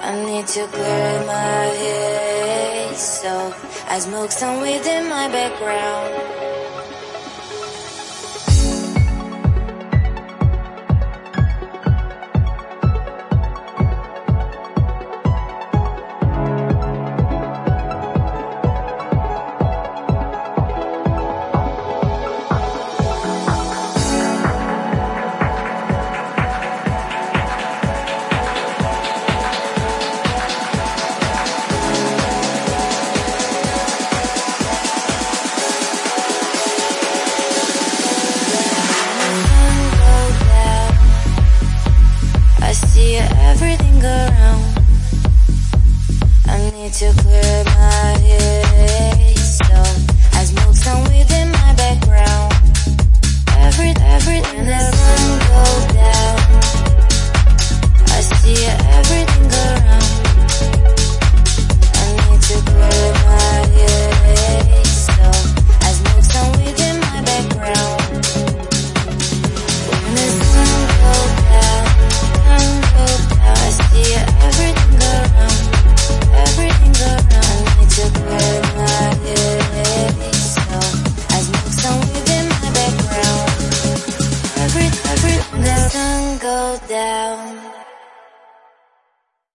I need to clear my head, so I smoke some weed in my background. Everything around. I need to clear my go down.